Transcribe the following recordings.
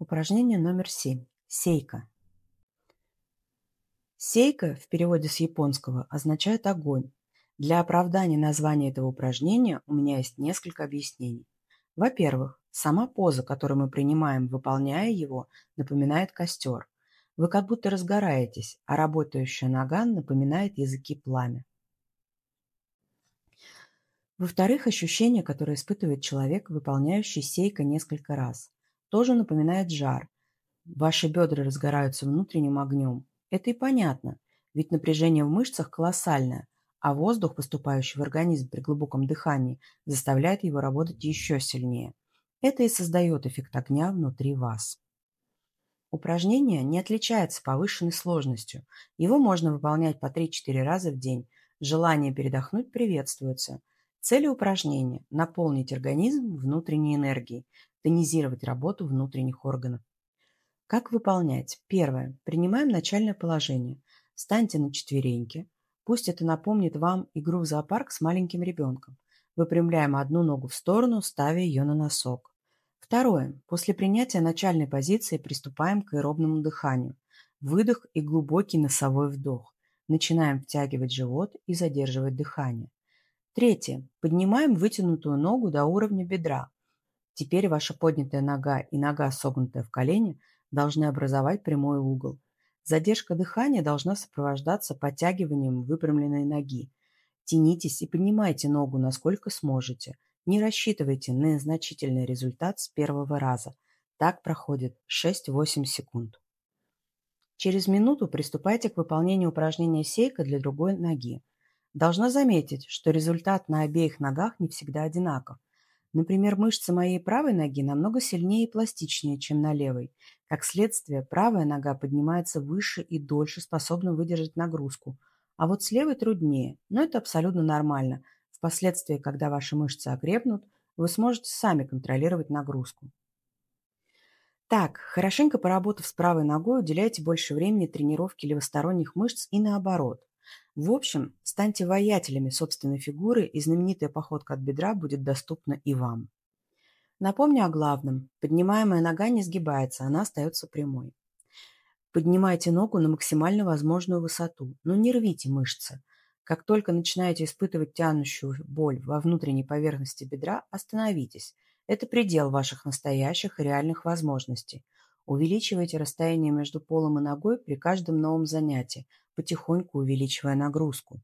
Упражнение номер 7. Сейка. Сейка в переводе с японского означает огонь. Для оправдания названия этого упражнения у меня есть несколько объяснений. Во-первых, сама поза, которую мы принимаем, выполняя его, напоминает костер. Вы как будто разгораетесь, а работающая нога напоминает языки пламя. Во-вторых, ощущение, которое испытывает человек, выполняющий сейка несколько раз тоже напоминает жар. Ваши бедра разгораются внутренним огнем. Это и понятно, ведь напряжение в мышцах колоссальное, а воздух, поступающий в организм при глубоком дыхании, заставляет его работать еще сильнее. Это и создает эффект огня внутри вас. Упражнение не отличается повышенной сложностью. Его можно выполнять по 3-4 раза в день. Желание передохнуть приветствуется. Цели упражнения – наполнить организм внутренней энергией, тонизировать работу внутренних органов. Как выполнять? Первое. Принимаем начальное положение. Встаньте на четвереньки. Пусть это напомнит вам игру в зоопарк с маленьким ребенком. Выпрямляем одну ногу в сторону, ставя ее на носок. Второе. После принятия начальной позиции приступаем к аэробному дыханию. Выдох и глубокий носовой вдох. Начинаем втягивать живот и задерживать дыхание. Третье. Поднимаем вытянутую ногу до уровня бедра. Теперь ваша поднятая нога и нога, согнутая в колене, должны образовать прямой угол. Задержка дыхания должна сопровождаться подтягиванием выпрямленной ноги. Тянитесь и поднимайте ногу, насколько сможете. Не рассчитывайте на значительный результат с первого раза. Так проходит 6-8 секунд. Через минуту приступайте к выполнению упражнения сейка для другой ноги. Должна заметить, что результат на обеих ногах не всегда одинаков. Например, мышцы моей правой ноги намного сильнее и пластичнее, чем на левой. Как следствие, правая нога поднимается выше и дольше способна выдержать нагрузку. А вот с левой труднее, но это абсолютно нормально. Впоследствии, когда ваши мышцы окрепнут, вы сможете сами контролировать нагрузку. Так, хорошенько поработав с правой ногой, уделяйте больше времени тренировке левосторонних мышц и наоборот. В общем, станьте воятелями собственной фигуры, и знаменитая походка от бедра будет доступна и вам. Напомню о главном. Поднимаемая нога не сгибается, она остается прямой. Поднимайте ногу на максимально возможную высоту, но не рвите мышцы. Как только начинаете испытывать тянущую боль во внутренней поверхности бедра, остановитесь. Это предел ваших настоящих и реальных возможностей. Увеличивайте расстояние между полом и ногой при каждом новом занятии, потихоньку увеличивая нагрузку.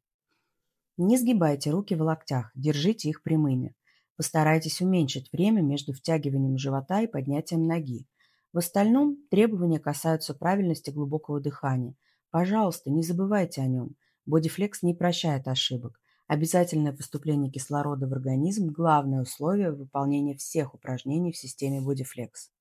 Не сгибайте руки в локтях, держите их прямыми. Постарайтесь уменьшить время между втягиванием живота и поднятием ноги. В остальном требования касаются правильности глубокого дыхания. Пожалуйста, не забывайте о нем. Бодифлекс не прощает ошибок. Обязательное поступление кислорода в организм – главное условие выполнения всех упражнений в системе Бодифлекс.